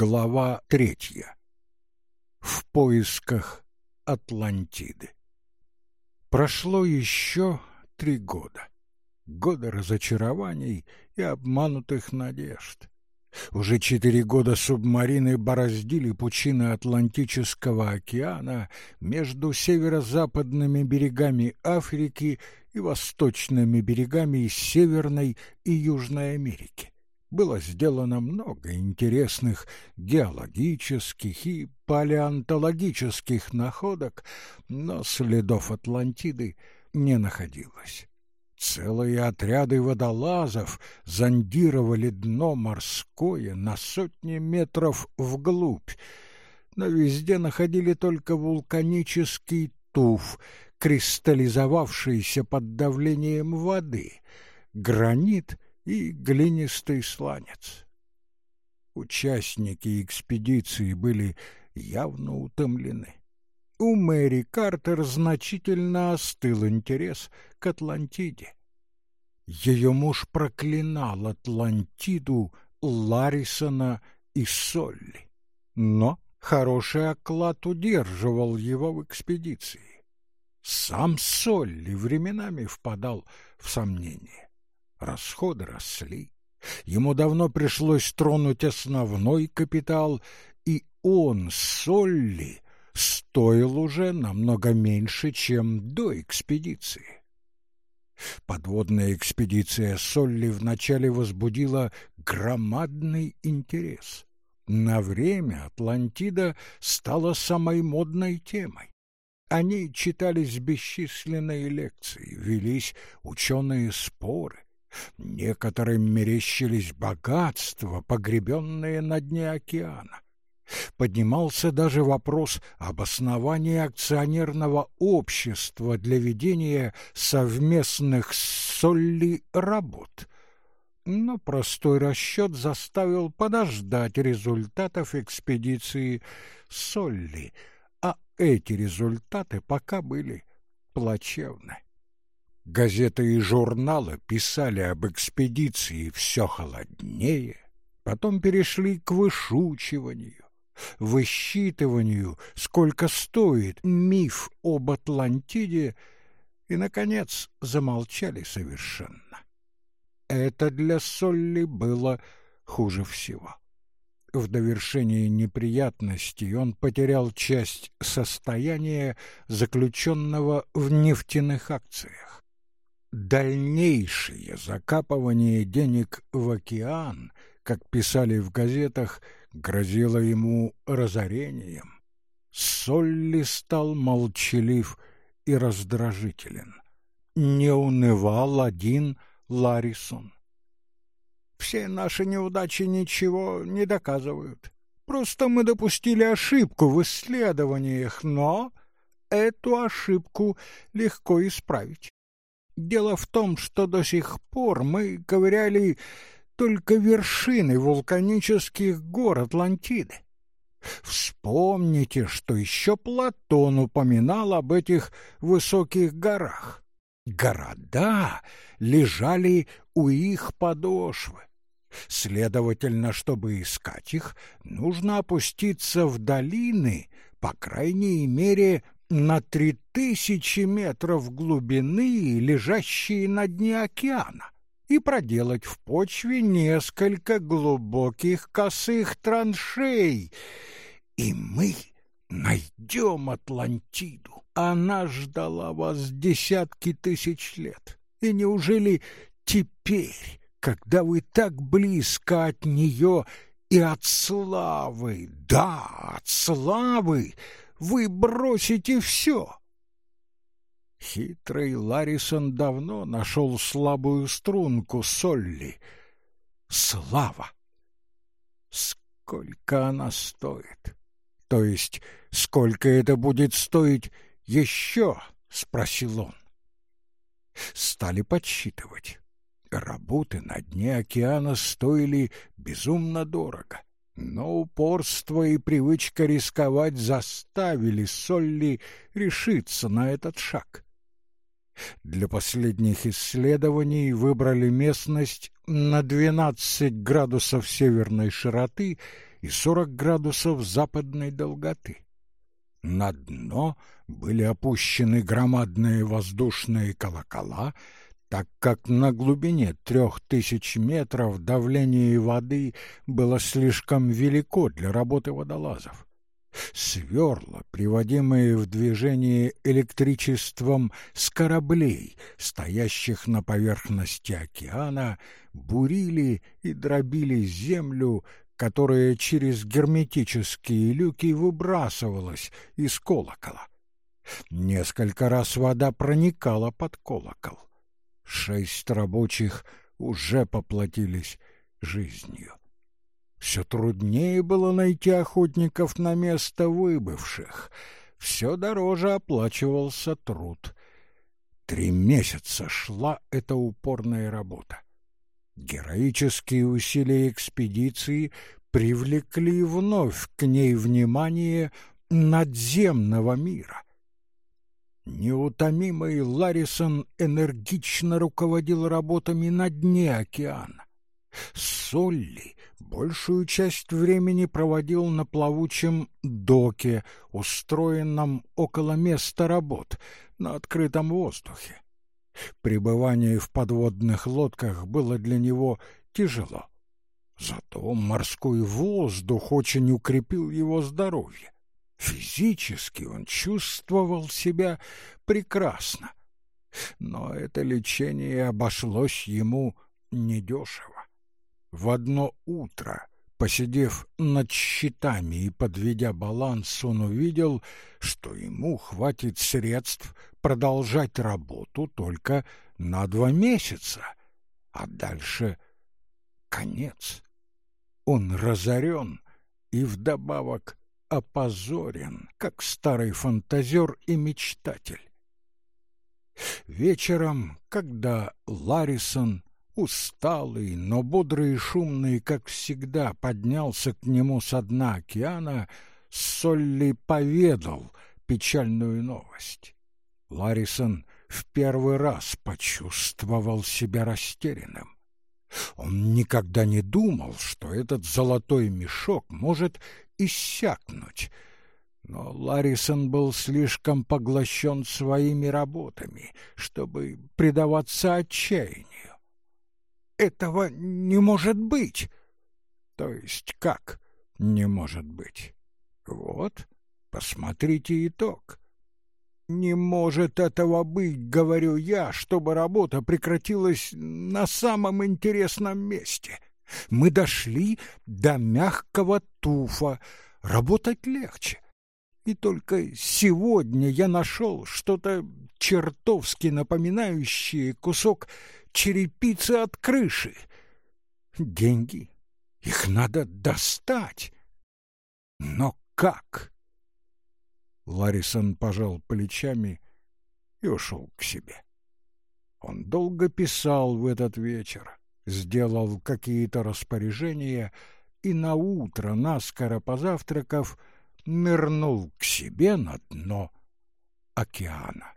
Глава третья. В поисках Атлантиды. Прошло еще три года. Года разочарований и обманутых надежд. Уже четыре года субмарины бороздили пучины Атлантического океана между северо-западными берегами Африки и восточными берегами Северной и Южной Америки было сделано много интересных геологических и палеонтологических находок, но следов Атлантиды не находилось. Целые отряды водолазов зондировали дно морское на сотни метров вглубь, но везде находили только вулканический туф, кристаллизовавшийся под давлением воды, гранит — и глинистый сланец. Участники экспедиции были явно утомлены. У Мэри Картер значительно остыл интерес к Атлантиде. Ее муж проклинал Атлантиду, Ларисона и Солли. Но хороший оклад удерживал его в экспедиции. Сам Солли временами впадал в сомнение. Расходы росли. Ему давно пришлось тронуть основной капитал, и он, Солли, стоил уже намного меньше, чем до экспедиции. Подводная экспедиция Солли вначале возбудила громадный интерес. На время Атлантида стала самой модной темой. О ней читались бесчисленные лекции, велись ученые споры. Некоторым мерещились богатства, погребенные на дне океана. Поднимался даже вопрос об основании акционерного общества для ведения совместных с Солли работ. Но простой расчет заставил подождать результатов экспедиции Солли, а эти результаты пока были плачевны. Газеты и журналы писали об экспедиции все холоднее, потом перешли к вышучиванию, высчитыванию, сколько стоит миф об Атлантиде, и, наконец, замолчали совершенно. Это для Солли было хуже всего. В довершении неприятностей он потерял часть состояния, заключенного в нефтяных акциях дальнейшее закапывание денег в океан, как писали в газетах, грозило ему разорением. Солли стал молчалив и раздражителен. Не унывал один Ларисон. Все наши неудачи ничего не доказывают. Просто мы допустили ошибку в исследованиях, но эту ошибку легко исправить. Дело в том, что до сих пор мы ковыряли только вершины вулканических гор Атлантиды. Вспомните, что еще Платон упоминал об этих высоких горах. Города лежали у их подошвы. Следовательно, чтобы искать их, нужно опуститься в долины, по крайней мере, на три тысячи метров глубины, лежащие на дне океана, и проделать в почве несколько глубоких косых траншей. И мы найдем Атлантиду. Она ждала вас десятки тысяч лет. И неужели теперь, когда вы так близко от нее и от славы, да, от славы, вы бросите все. Хитрый Ларисон давно нашел слабую струнку Солли. Слава! Сколько она стоит? То есть, сколько это будет стоить еще? — спросил он. Стали подсчитывать. Работы на дне океана стоили безумно дорого. Но упорство и привычка рисковать заставили Солли решиться на этот шаг. Для последних исследований выбрали местность на 12 градусов северной широты и 40 градусов западной долготы. На дно были опущены громадные воздушные колокола, так как на глубине трех тысяч метров давление воды было слишком велико для работы водолазов. Сверла, приводимые в движение электричеством с кораблей, стоящих на поверхности океана, бурили и дробили землю, которая через герметические люки выбрасывалась из колокола. Несколько раз вода проникала под колокол. Шесть рабочих уже поплатились жизнью. Все труднее было найти охотников на место выбывших. Все дороже оплачивался труд. Три месяца шла эта упорная работа. Героические усилия экспедиции привлекли вновь к ней внимание надземного мира. Неутомимый Ларисон энергично руководил работами на дне океана. Солли большую часть времени проводил на плавучем доке, устроенном около места работ, на открытом воздухе. Пребывание в подводных лодках было для него тяжело. Зато морской воздух очень укрепил его здоровье. Физически он чувствовал себя прекрасно. Но это лечение обошлось ему недешево. В одно утро, посидев над счетами и подведя баланс, он увидел, что ему хватит средств продолжать работу только на два месяца, а дальше конец. Он разорен и вдобавок опозорен, как старый фантазер и мечтатель. Вечером, когда Ларисон усталый, но бодрый и шумный, как всегда, поднялся к нему со дна океана, Солли поведал печальную новость. Ларисон в первый раз почувствовал себя растерянным. Он никогда не думал, что этот золотой мешок может иссякнуть, но Ларисон был слишком поглощен своими работами, чтобы предаваться отчаянию. Этого не может быть. То есть как не может быть? Вот, посмотрите итог. Не может этого быть, говорю я, чтобы работа прекратилась на самом интересном месте. Мы дошли до мягкого туфа, работать легче. И только сегодня я нашел что-то чертовски напоминающее кусок черепицы от крыши. Деньги. Их надо достать. Но как? Ларисон пожал плечами и ушел к себе. Он долго писал в этот вечер, сделал какие-то распоряжения и наутро, наскоро позавтракав, нырнул к себе на дно океана.